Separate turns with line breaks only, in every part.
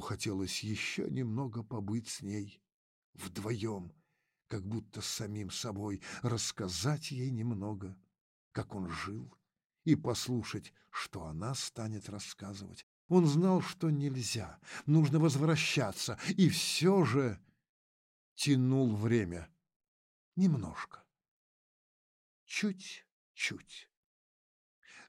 Ему хотелось еще немного побыть с ней вдвоем, как будто с самим собой, рассказать ей немного, как он жил, и послушать, что она станет рассказывать. Он знал, что нельзя, нужно возвращаться, и все же тянул время. Немножко. Чуть-чуть.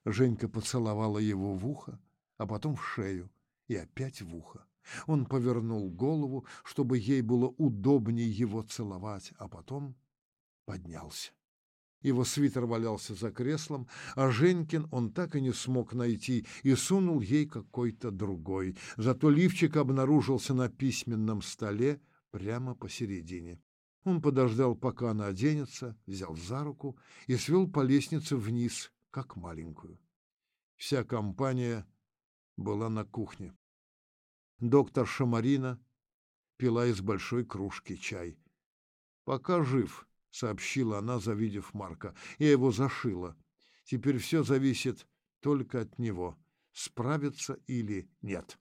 Женька поцеловала его в ухо, а потом в шею и опять в ухо. Он повернул голову, чтобы ей было удобнее его целовать, а потом поднялся. Его свитер валялся за креслом, а Женькин он так и не смог найти и сунул ей какой-то другой. Зато лифчик обнаружился на письменном столе прямо посередине. Он подождал, пока она оденется, взял за руку и свел по лестнице вниз, как маленькую. Вся компания была на кухне. Доктор Шамарина пила из большой кружки чай. «Пока жив», — сообщила она, завидев Марка. «Я его зашила. Теперь все зависит только от него, справится или нет».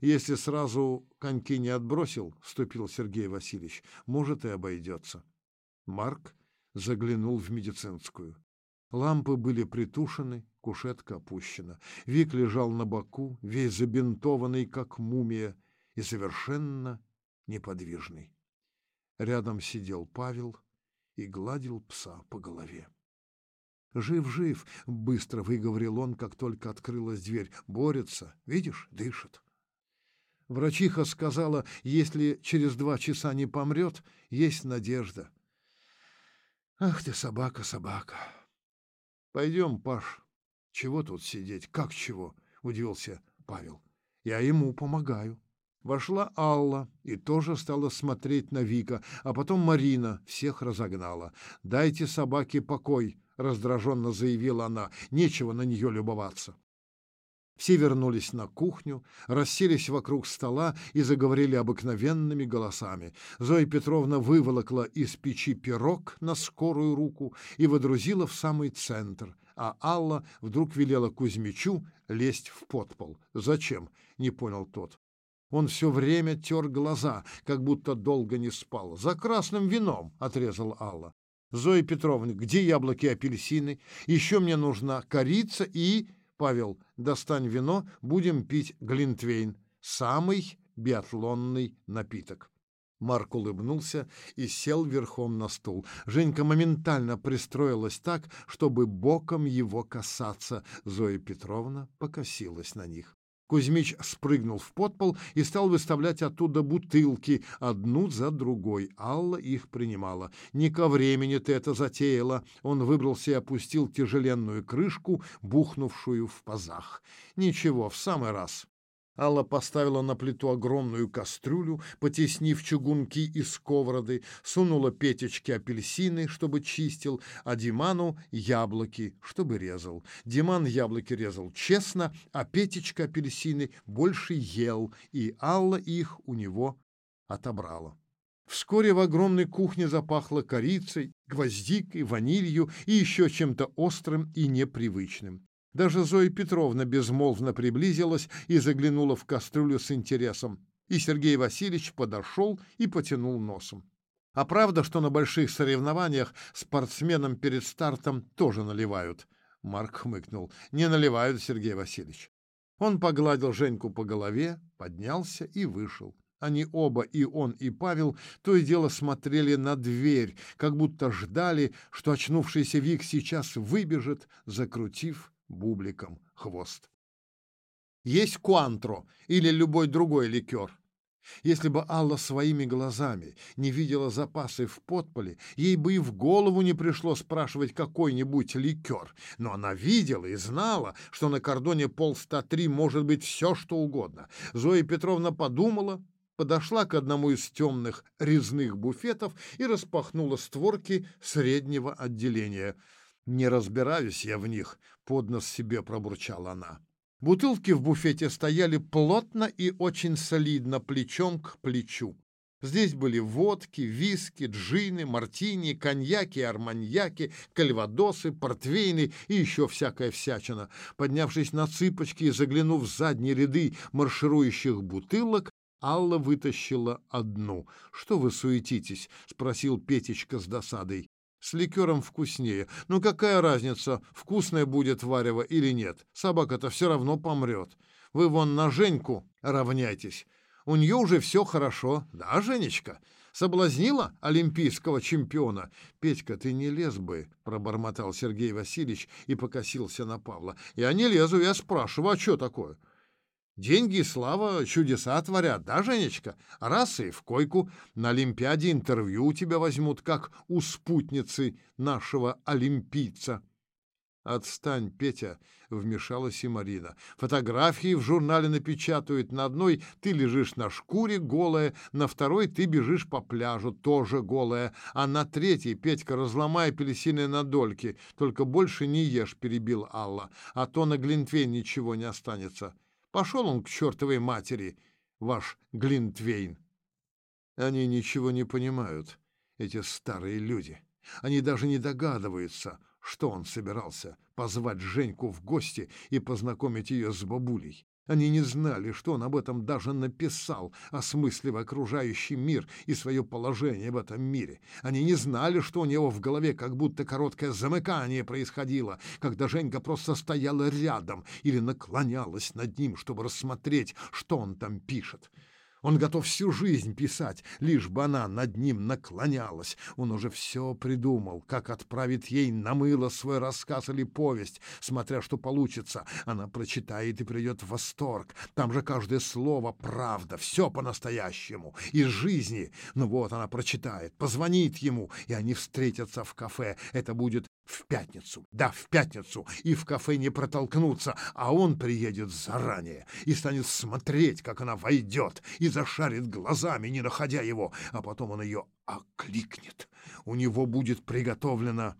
«Если сразу коньки не отбросил, — вступил Сергей Васильевич, — может, и обойдется». Марк заглянул в медицинскую. Лампы были притушены, кушетка опущена. Вик лежал на боку, весь забинтованный, как мумия, и совершенно неподвижный. Рядом сидел Павел и гладил пса по голове. «Жив, жив!» — быстро выговорил он, как только открылась дверь. «Борется, видишь, дышит». Врачиха сказала, если через два часа не помрет, есть надежда. «Ах ты, собака, собака!» Пойдем, Паш. Чего тут сидеть? Как чего? Удивился Павел. Я ему помогаю. Вошла Алла и тоже стала смотреть на Вика, а потом Марина всех разогнала. «Дайте собаке покой», — раздраженно заявила она. «Нечего на нее любоваться». Все вернулись на кухню, расселись вокруг стола и заговорили обыкновенными голосами. Зоя Петровна выволокла из печи пирог на скорую руку и водрузила в самый центр, а Алла вдруг велела Кузьмичу лезть в подпол. «Зачем?» — не понял тот. Он все время тер глаза, как будто долго не спал. «За красным вином!» — отрезал Алла. «Зоя Петровна, где яблоки и апельсины? Еще мне нужна корица и...» Павел, достань вино, будем пить глинтвейн. Самый биатлонный напиток. Марк улыбнулся и сел верхом на стул. Женька моментально пристроилась так, чтобы боком его касаться. Зоя Петровна покосилась на них. Кузьмич спрыгнул в подпол и стал выставлять оттуда бутылки, одну за другой. Алла их принимала. «Не ко времени ты это затеяла!» Он выбрался и опустил тяжеленную крышку, бухнувшую в пазах. «Ничего, в самый раз!» Алла поставила на плиту огромную кастрюлю, потеснив чугунки и сковороды, сунула Петечке апельсины, чтобы чистил, а Диману яблоки, чтобы резал. Диман яблоки резал честно, а Петечка апельсины больше ел, и Алла их у него отобрала. Вскоре в огромной кухне запахло корицей, гвоздикой, ванилью и еще чем-то острым и непривычным. Даже Зоя Петровна безмолвно приблизилась и заглянула в кастрюлю с интересом. И Сергей Васильевич подошел и потянул носом. А правда, что на больших соревнованиях спортсменам перед стартом тоже наливают? Марк хмыкнул. Не наливают, Сергей Васильевич. Он погладил Женьку по голове, поднялся и вышел. Они оба, и он, и Павел, то и дело смотрели на дверь, как будто ждали, что очнувшийся Вик сейчас выбежит, закрутив бубликом хвост. Есть куантро или любой другой ликер. Если бы Алла своими глазами не видела запасы в подполе, ей бы и в голову не пришло спрашивать какой-нибудь ликер. Но она видела и знала, что на кордоне полста три может быть все, что угодно. Зоя Петровна подумала, подошла к одному из темных резных буфетов и распахнула створки среднего отделения — «Не разбираюсь я в них», — под нос себе пробурчала она. Бутылки в буфете стояли плотно и очень солидно, плечом к плечу. Здесь были водки, виски, джины, мартини, коньяки, арманьяки, кальвадосы, портвейны и еще всякая всячина. Поднявшись на цыпочки и заглянув в задние ряды марширующих бутылок, Алла вытащила одну. «Что вы суетитесь?» — спросил Петечка с досадой. «С ликером вкуснее. Ну какая разница, вкусное будет варево или нет? Собака-то все равно помрет. Вы вон на Женьку равняйтесь. У нее уже все хорошо. Да, Женечка?» Соблазнила олимпийского чемпиона. Петька, ты не лез бы, пробормотал Сергей Васильевич и покосился на Павла. Я не лезу, я спрашиваю, а что такое? Деньги и слава чудеса творят, да, Женечка? Раз и в койку. На Олимпиаде интервью у тебя возьмут, как у спутницы нашего олимпийца. «Отстань, Петя!» — вмешалась и Марина. «Фотографии в журнале напечатают. На одной ты лежишь на шкуре голая, на второй ты бежишь по пляжу, тоже голая, а на третьей, Петька, разломай апельсины на дольки. Только больше не ешь», — перебил Алла, «а то на Глинтвейн ничего не останется». Пошел он к чертовой матери, ваш Глинтвейн. Они ничего не понимают, эти старые люди. Они даже не догадываются, что он собирался позвать Женьку в гости и познакомить ее с бабулей. Они не знали, что он об этом даже написал, осмыслив окружающий мир и свое положение в этом мире. Они не знали, что у него в голове как будто короткое замыкание происходило, когда Женька просто стояла рядом или наклонялась над ним, чтобы рассмотреть, что он там пишет. Он готов всю жизнь писать, лишь бы она над ним наклонялась. Он уже все придумал, как отправит ей на мыло свой рассказ или повесть, смотря что получится. Она прочитает и придет в восторг. Там же каждое слово правда, все по-настоящему, из жизни. Ну вот она прочитает, позвонит ему, и они встретятся в кафе. Это будет в пятницу, да, в пятницу, и в кафе не протолкнуться, а он приедет заранее и станет смотреть, как она войдет, и зашарит глазами, не находя его, а потом он ее окликнет. У него будет приготовлено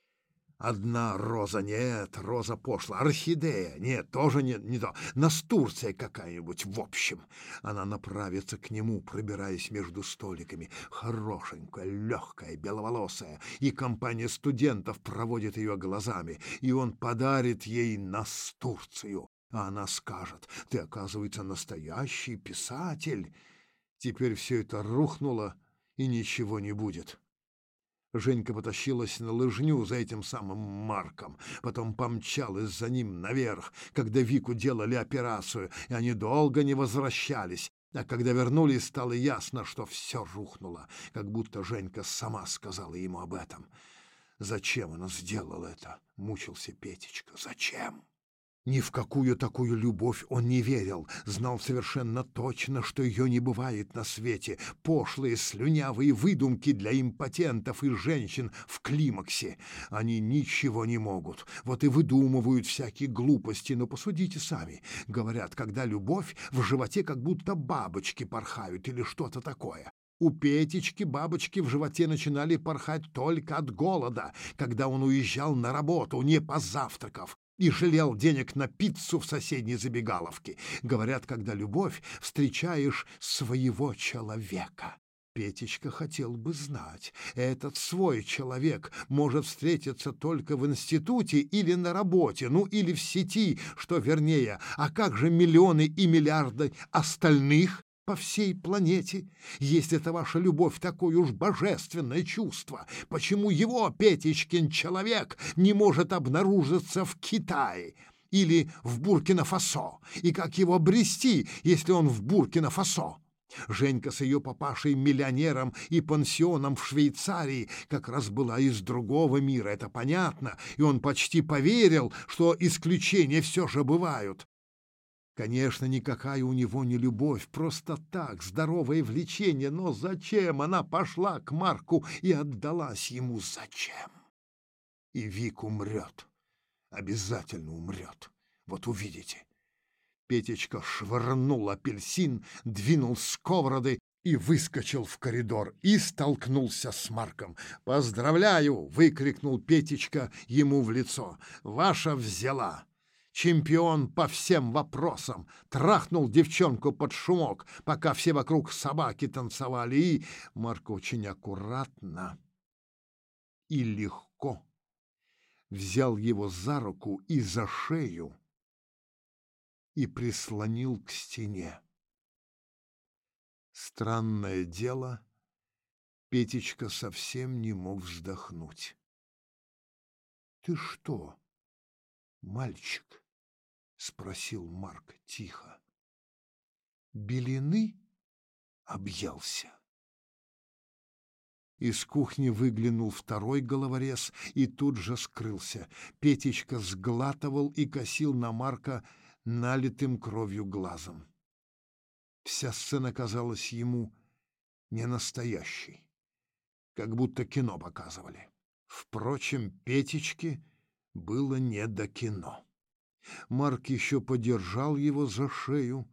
Одна роза, нет, роза пошла, орхидея, нет, тоже не, не то, настурция какая-нибудь, в общем. Она направится к нему, пробираясь между столиками, хорошенькая, легкая, беловолосая, и компания студентов проводит ее глазами, и он подарит ей настурцию. А она скажет, ты, оказывается, настоящий писатель. Теперь все это рухнуло, и ничего не будет. Женька потащилась на лыжню за этим самым Марком, потом помчалась за ним наверх, когда Вику делали операцию, и они долго не возвращались. А когда вернулись, стало ясно, что все рухнуло, как будто Женька сама сказала ему об этом. «Зачем она сделала это?» — мучился Петечка. «Зачем?» Ни в какую такую любовь он не верил, знал совершенно точно, что ее не бывает на свете. Пошлые, слюнявые выдумки для импотентов и женщин в климаксе. Они ничего не могут, вот и выдумывают всякие глупости, но посудите сами. Говорят, когда любовь, в животе как будто бабочки порхают или что-то такое. У Петечки бабочки в животе начинали порхать только от голода, когда он уезжал на работу, не позавтракав и жалел денег на пиццу в соседней забегаловке. Говорят, когда любовь встречаешь своего человека. Петечка хотел бы знать, этот свой человек может встретиться только в институте или на работе, ну или в сети, что вернее, а как же миллионы и миллиарды остальных? По всей планете. Если это ваша любовь такое уж божественное чувство, почему его, Петечкин человек, не может обнаружиться в Китае или в Буркина-Фасо? И как его обрести, если он в Буркина-Фасо? Женька с ее папашей-миллионером и пансионом в Швейцарии как раз была из другого мира, это понятно, и он почти поверил, что исключения все же бывают. Конечно, никакая у него не любовь, просто так, здоровое влечение, но зачем она пошла к Марку и отдалась ему? Зачем? И Вик умрет, обязательно умрет, вот увидите. Петечка швырнул апельсин, двинул сковороды и выскочил в коридор и столкнулся с Марком. «Поздравляю!» — выкрикнул Петечка ему в лицо. «Ваша взяла!» Чемпион по всем вопросам, трахнул девчонку под шумок, пока все вокруг собаки танцевали, и Марк очень аккуратно и легко взял его за руку и за шею и прислонил к стене. Странное дело, Петечка совсем не мог вздохнуть. — Ты что, мальчик? — спросил Марк тихо. — Белины объелся. Из кухни выглянул второй головорез и тут же скрылся. Петечка сглатывал и косил на Марка налитым кровью глазом. Вся сцена казалась ему ненастоящей, как будто кино показывали. Впрочем, Петечке было не до кино. Марк еще подержал его за шею,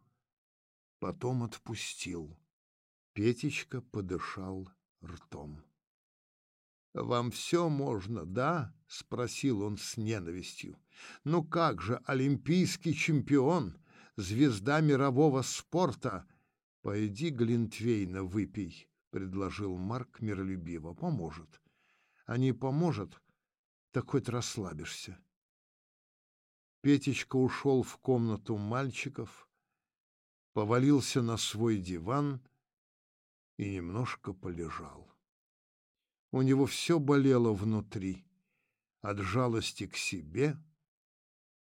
потом отпустил. Петечка подышал ртом. «Вам все можно, да?» — спросил он с ненавистью. «Ну как же, олимпийский чемпион, звезда мирового спорта!» «Пойди Глинтвейна выпей», — предложил Марк миролюбиво. «Поможет». «А не поможет, так хоть расслабишься». Петечка ушел в комнату мальчиков, повалился на свой диван и немножко полежал. У него все болело внутри. От жалости к себе,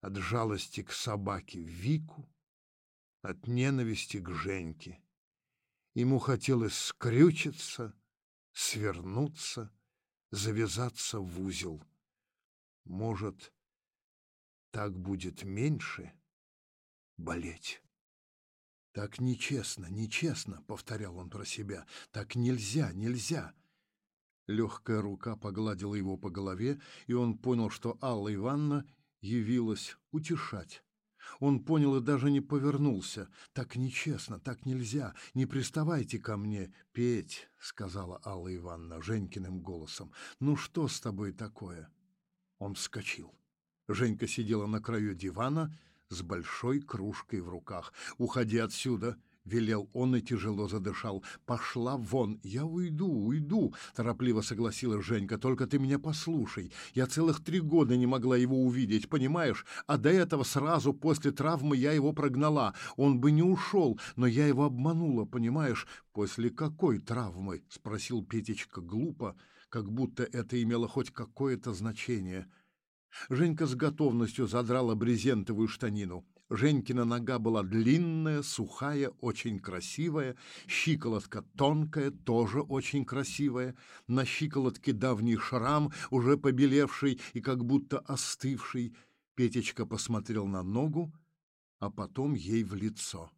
от жалости к собаке Вику, от ненависти к Женьке. Ему хотелось скрючиться, свернуться, завязаться в узел. Может, так будет меньше болеть. «Так нечестно, нечестно», — повторял он про себя. «Так нельзя, нельзя». Легкая рука погладила его по голове, и он понял, что Алла Ивановна явилась утешать. Он понял и даже не повернулся. «Так нечестно, так нельзя, не приставайте ко мне, петь», — сказала Алла Ивановна Женькиным голосом. «Ну что с тобой такое?» Он вскочил. Женька сидела на краю дивана с большой кружкой в руках. «Уходи отсюда!» — велел он и тяжело задышал. «Пошла вон! Я уйду, уйду!» — торопливо согласилась Женька. «Только ты меня послушай. Я целых три года не могла его увидеть, понимаешь? А до этого сразу после травмы я его прогнала. Он бы не ушел, но я его обманула, понимаешь? После какой травмы?» — спросил Петечка глупо, как будто это имело хоть какое-то значение. Женька с готовностью задрала брезентовую штанину. Женькина нога была длинная, сухая, очень красивая, щиколотка тонкая, тоже очень красивая, на щиколотке давний шрам, уже побелевший и как будто остывший. Петечка посмотрел на ногу, а потом ей в лицо.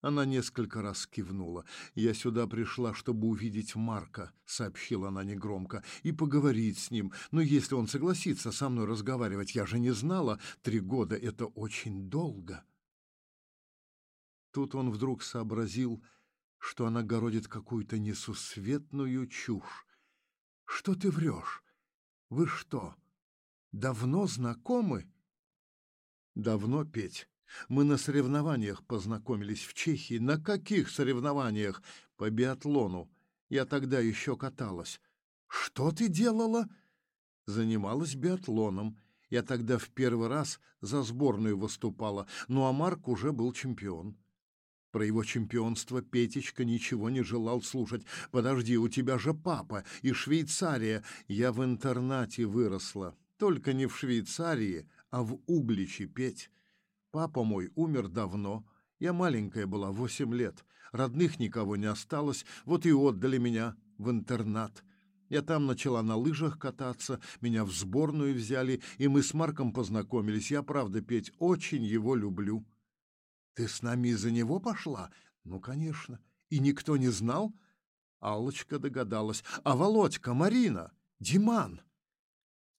Она несколько раз кивнула. «Я сюда пришла, чтобы увидеть Марка», — сообщила она негромко, — «и поговорить с ним. Но если он согласится со мной разговаривать, я же не знала, три года — это очень долго». Тут он вдруг сообразил, что она городит какую-то несусветную чушь. «Что ты врешь? Вы что, давно знакомы?» «Давно, Петь. Мы на соревнованиях познакомились в Чехии. На каких соревнованиях? По биатлону. Я тогда еще каталась. Что ты делала? Занималась биатлоном. Я тогда в первый раз за сборную выступала, ну а Марк уже был чемпион. Про его чемпионство Петечка ничего не желал слушать. «Подожди, у тебя же папа и Швейцария. Я в интернате выросла. Только не в Швейцарии, а в Угличе, Петь. Папа мой умер давно. Я маленькая была, восемь лет. Родных никого не осталось, вот и отдали меня в интернат. Я там начала на лыжах кататься, меня в сборную взяли, и мы с Марком познакомились. Я, правда, петь очень его люблю. Ты с нами из-за него пошла? Ну, конечно. И никто не знал? Аллочка догадалась. А Володька, Марина, Диман?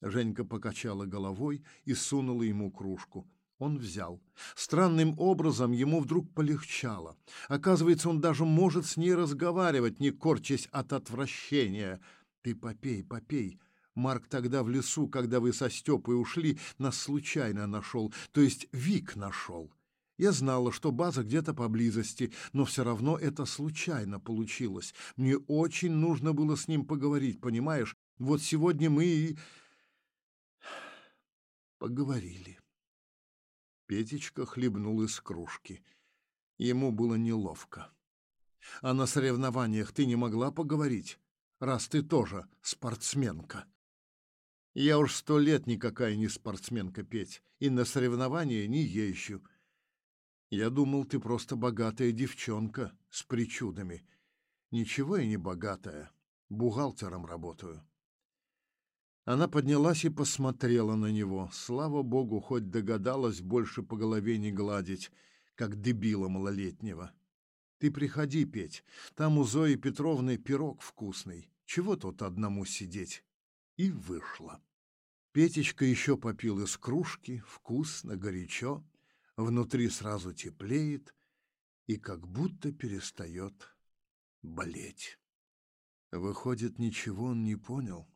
Женька покачала головой и сунула ему кружку. Он взял. Странным образом ему вдруг полегчало. Оказывается, он даже может с ней разговаривать, не корчась от отвращения. «Ты попей, попей. Марк тогда в лесу, когда вы со Степой ушли, нас случайно нашел, то есть Вик нашел. Я знала, что база где-то поблизости, но все равно это случайно получилось. Мне очень нужно было с ним поговорить, понимаешь? Вот сегодня мы и поговорили. Петечка хлебнул из кружки. Ему было неловко. А на соревнованиях ты не могла поговорить, раз ты тоже спортсменка. Я уж сто лет никакая не спортсменка, Петь, и на соревнования не езжу. Я думал, ты просто богатая девчонка с причудами. Ничего я не богатая, бухгалтером работаю. Она поднялась и посмотрела на него. Слава богу, хоть догадалась больше по голове не гладить, как дебила малолетнего. Ты приходи, Петь, там у Зои Петровны пирог вкусный. Чего тут одному сидеть? И вышла. Петечка еще попил из кружки, вкусно, горячо, внутри сразу теплеет и как будто перестает болеть. Выходит, ничего он не понял.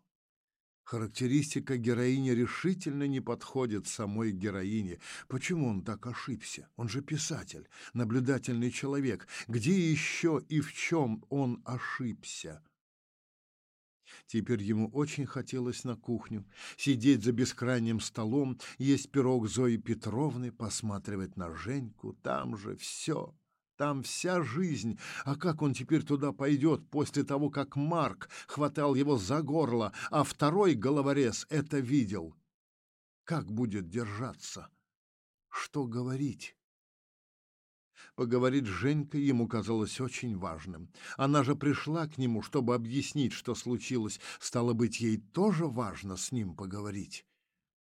Характеристика героини решительно не подходит самой героине. Почему он так ошибся? Он же писатель, наблюдательный человек. Где еще и в чем он ошибся? Теперь ему очень хотелось на кухню, сидеть за бескрайним столом, есть пирог Зои Петровны, посматривать на Женьку. Там же все там вся жизнь. А как он теперь туда пойдет после того, как Марк хватал его за горло, а второй головорез это видел? Как будет держаться? Что говорить? Поговорить с Женькой ему казалось очень важным. Она же пришла к нему, чтобы объяснить, что случилось. Стало быть, ей тоже важно с ним поговорить.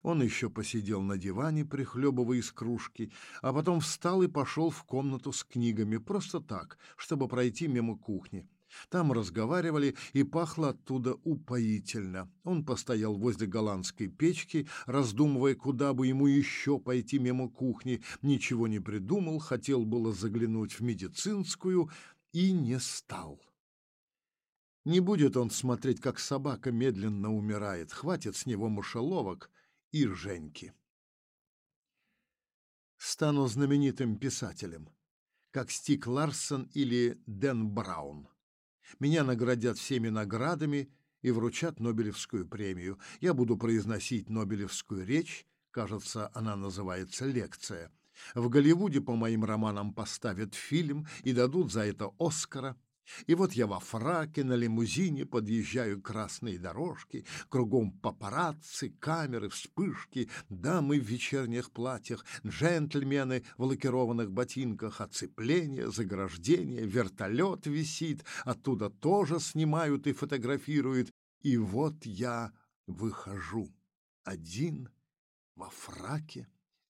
Он еще посидел на диване, прихлебывая из кружки, а потом встал и пошел в комнату с книгами, просто так, чтобы пройти мимо кухни. Там разговаривали, и пахло оттуда упоительно. Он постоял возле голландской печки, раздумывая, куда бы ему еще пойти мимо кухни. Ничего не придумал, хотел было заглянуть в медицинскую и не стал. Не будет он смотреть, как собака медленно умирает. Хватит с него мышеловок и Женьки. Стану знаменитым писателем, как Стик Ларсон или Дэн Браун. Меня наградят всеми наградами и вручат Нобелевскую премию. Я буду произносить Нобелевскую речь, кажется, она называется «Лекция». В Голливуде по моим романам поставят фильм и дадут за это Оскара. И вот я во фраке на лимузине подъезжаю к красной дорожке, кругом папарацци, камеры, вспышки, дамы в вечерних платьях, джентльмены в лакированных ботинках, оцепление, заграждение, вертолет висит, оттуда тоже снимают и фотографируют. И вот я выхожу один во фраке,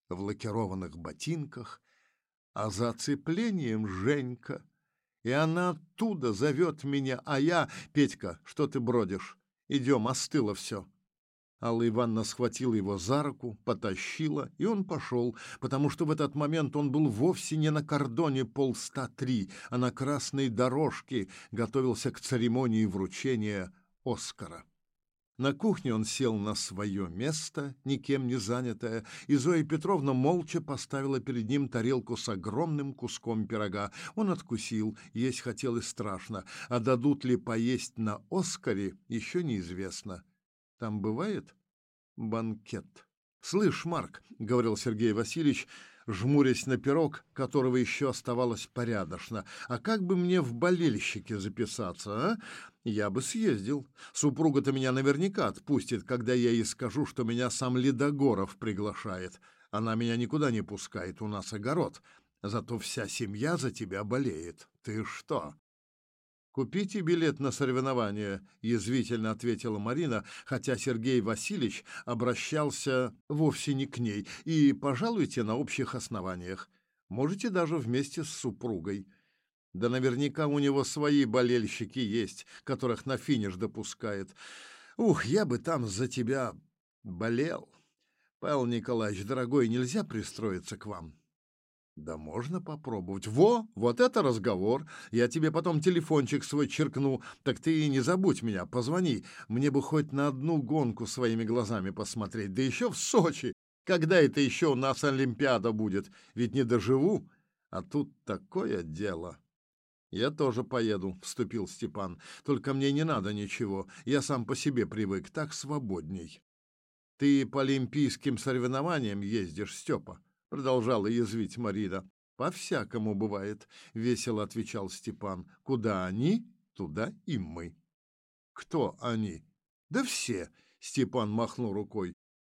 в лакированных ботинках, а за оцеплением Женька — и она оттуда зовет меня, а я... Петька, что ты бродишь? Идем, остыло все. Алла Ивановна схватила его за руку, потащила, и он пошел, потому что в этот момент он был вовсе не на кордоне полста три, а на красной дорожке готовился к церемонии вручения Оскара. На кухне он сел на свое место, никем не занятое, и Зоя Петровна молча поставила перед ним тарелку с огромным куском пирога. Он откусил, есть хотелось страшно, а дадут ли поесть на Оскаре, еще неизвестно. Там бывает банкет. «Слышь, Марк», — говорил Сергей Васильевич, жмурясь на пирог, которого еще оставалось порядочно. «А как бы мне в болельщике записаться, а? Я бы съездил. Супруга-то меня наверняка отпустит, когда я ей скажу, что меня сам Ледогоров приглашает. Она меня никуда не пускает, у нас огород. Зато вся семья за тебя болеет. Ты что?» «Купите билет на соревнование», — язвительно ответила Марина, хотя Сергей Васильевич обращался вовсе не к ней, «и пожалуйте на общих основаниях. Можете даже вместе с супругой. Да наверняка у него свои болельщики есть, которых на финиш допускает. Ух, я бы там за тебя болел. Павел Николаевич, дорогой, нельзя пристроиться к вам?» Да можно попробовать. Во, вот это разговор. Я тебе потом телефончик свой черкну. Так ты и не забудь меня, позвони. Мне бы хоть на одну гонку своими глазами посмотреть. Да еще в Сочи. Когда это еще у нас Олимпиада будет? Ведь не доживу. А тут такое дело. Я тоже поеду, вступил Степан. Только мне не надо ничего. Я сам по себе привык, так свободней. Ты по олимпийским соревнованиям ездишь, Степа продолжала язвить Марина. По-всякому бывает, весело отвечал Степан. Куда они, туда и мы. Кто они? Да все, Степан махнул рукой.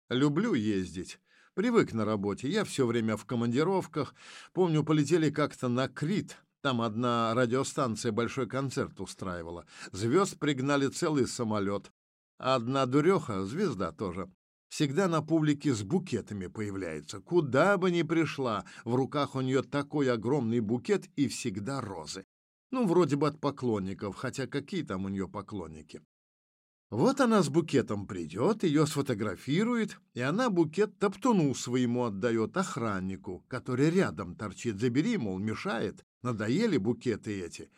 Люблю ездить. Привык на работе. Я все время в командировках. Помню, полетели как-то на Крит. Там одна радиостанция большой концерт устраивала. Звезд пригнали целый самолет. Одна дуреха, звезда тоже, Всегда на публике с букетами появляется. Куда бы ни пришла, в руках у нее такой огромный букет и всегда розы. Ну, вроде бы от поклонников, хотя какие там у нее поклонники. Вот она с букетом придет, ее сфотографирует, и она букет топтуну своему отдает, охраннику, который рядом торчит. Забери, мол, мешает, надоели букеты эти.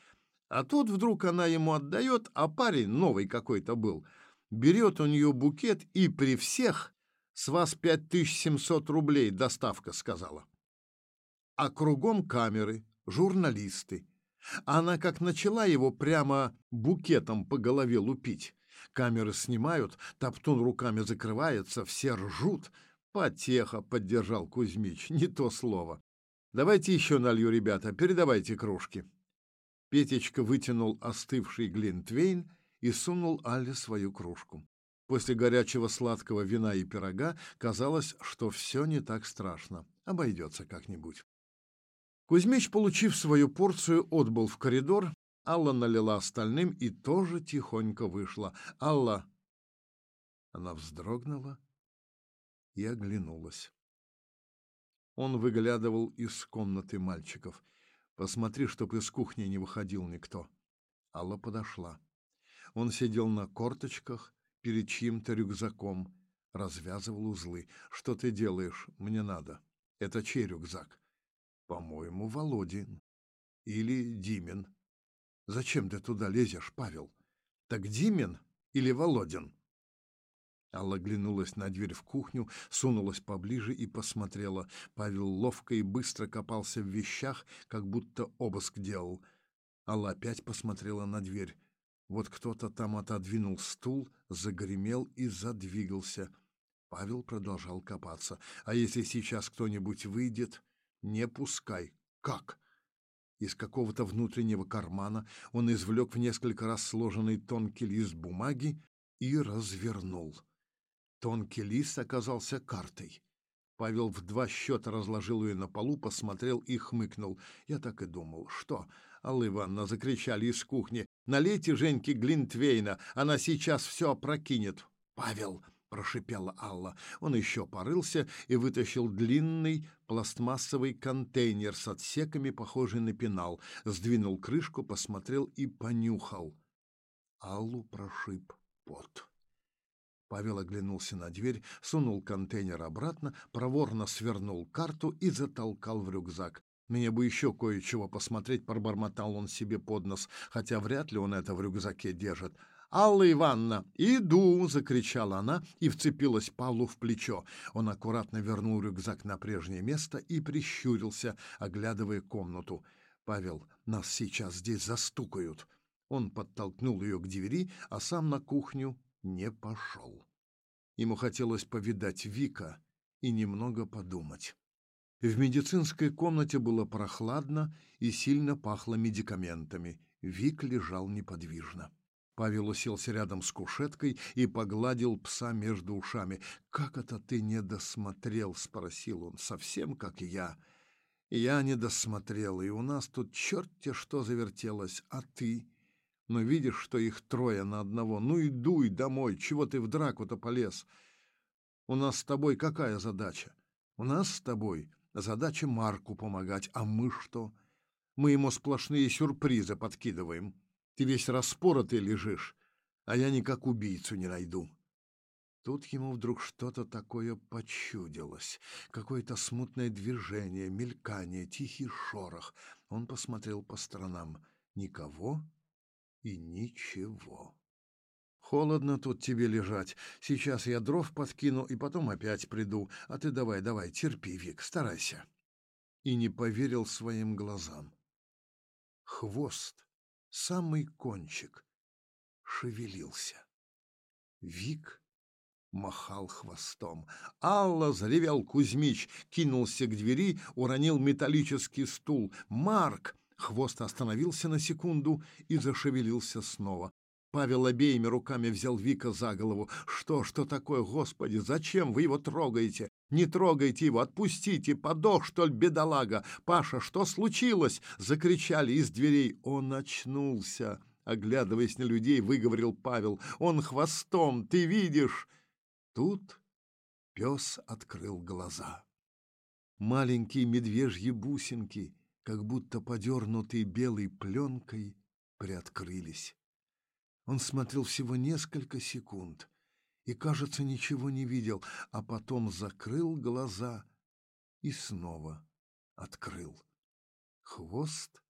А тут вдруг она ему отдает, а парень новый какой-то был — берет у нее букет и при всех с вас 5700 рублей доставка сказала. А кругом камеры, журналисты. Она как начала его прямо букетом по голове лупить. Камеры снимают, Топтун руками закрывается, все ржут. Потеха, поддержал Кузьмич, не то слово. Давайте еще налью, ребята, передавайте кружки. Петечка вытянул остывший глинтвейн и сунул Алле свою кружку. После горячего сладкого вина и пирога казалось, что все не так страшно, обойдется как-нибудь. Кузьмич, получив свою порцию, отбыл в коридор, Алла налила остальным и тоже тихонько вышла. «Алла!» Она вздрогнула и оглянулась. Он выглядывал из комнаты мальчиков. «Посмотри, чтоб из кухни не выходил никто». Алла подошла. Он сидел на корточках перед чьим-то рюкзаком, развязывал узлы. «Что ты делаешь? Мне надо». «Это чей рюкзак?» «По-моему, Володин. Или Димин». «Зачем ты туда лезешь, Павел?» «Так Димин или Володин?» Алла глянулась на дверь в кухню, сунулась поближе и посмотрела. Павел ловко и быстро копался в вещах, как будто обыск делал. Алла опять посмотрела на дверь. Вот кто-то там отодвинул стул, загремел и задвигался. Павел продолжал копаться. «А если сейчас кто-нибудь выйдет, не пускай». «Как?» Из какого-то внутреннего кармана он извлек в несколько раз сложенный тонкий лист бумаги и развернул. Тонкий лист оказался картой. Павел в два счета разложил ее на полу, посмотрел и хмыкнул. Я так и думал. Что? Алла Ивановна закричали из кухни. Налейте Женьке Глинтвейна, она сейчас все опрокинет. Павел, прошипела Алла. Он еще порылся и вытащил длинный пластмассовый контейнер с отсеками, похожий на пенал. Сдвинул крышку, посмотрел и понюхал. Аллу прошиб пот. Павел оглянулся на дверь, сунул контейнер обратно, проворно свернул карту и затолкал в рюкзак. Мне бы еще кое-чего посмотреть, пробормотал он себе под нос, хотя вряд ли он это в рюкзаке держит. «Алла Ивановна, иду!» — закричала она и вцепилась Павлу в плечо. Он аккуратно вернул рюкзак на прежнее место и прищурился, оглядывая комнату. «Павел, нас сейчас здесь застукают!» Он подтолкнул ее к двери, а сам на кухню не пошел. Ему хотелось повидать Вика и немного подумать. В медицинской комнате было прохладно и сильно пахло медикаментами. Вик лежал неподвижно. Павел уселся рядом с кушеткой и погладил пса между ушами. «Как это ты не досмотрел?» — спросил он. «Совсем как я». «Я не досмотрел, и у нас тут черт-те что завертелось, а ты?» «Но видишь, что их трое на одного. Ну и дуй домой, чего ты в драку-то полез?» «У нас с тобой какая задача?» «У нас с тобой Задача Марку помогать, а мы что? Мы ему сплошные сюрпризы подкидываем. Ты весь распоротый лежишь, а я никак убийцу не найду. Тут ему вдруг что-то такое почудилось. Какое-то смутное движение, мелькание, тихий шорох. Он посмотрел по сторонам. Никого и ничего. Холодно тут тебе лежать. Сейчас я дров подкину и потом опять приду. А ты давай, давай, терпи, Вик, старайся. И не поверил своим глазам. Хвост, самый кончик, шевелился. Вик махал хвостом. Алла заревел Кузьмич, кинулся к двери, уронил металлический стул. Марк! Хвост остановился на секунду и зашевелился снова. Павел обеими руками взял Вика за голову. «Что, что такое, Господи? Зачем вы его трогаете? Не трогайте его, отпустите! Подох, что ли, бедолага? Паша, что случилось?» Закричали из дверей. Он очнулся. Оглядываясь на людей, выговорил Павел. «Он хвостом, ты видишь?» Тут пес открыл глаза. Маленькие медвежьи бусинки, как будто подернутые белой пленкой, приоткрылись. Он смотрел всего несколько секунд и, кажется, ничего не видел, а потом закрыл глаза и снова открыл. Хвост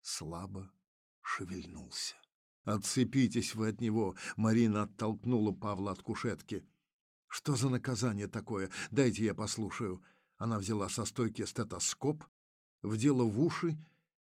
слабо шевельнулся. «Отцепитесь вы от него!» — Марина оттолкнула Павла от кушетки. Что за наказание такое? Дайте я послушаю. Она взяла со стойки стетоскоп, вдела в уши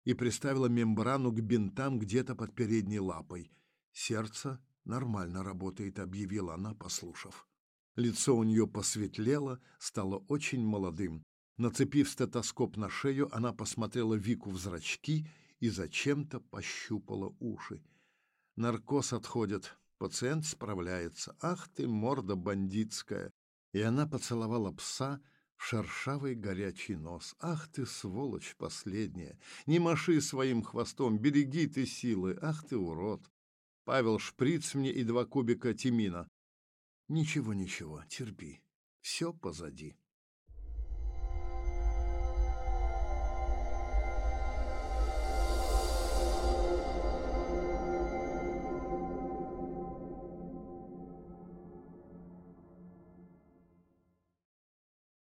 и приставила мембрану к бинтам где-то под передней лапой. Сердце нормально работает, объявила она, послушав. Лицо у нее посветлело, стало очень молодым. Нацепив стетоскоп на шею, она посмотрела Вику в зрачки и зачем-то пощупала уши. Наркоз отходит, Пациент справляется. Ах ты, морда бандитская! И она поцеловала пса в шершавый горячий нос. Ах ты, сволочь последняя! Не маши своим хвостом, береги ты силы! Ах ты, урод! Павел, шприц мне и два кубика тимина. Ничего, ничего, терпи. Все позади.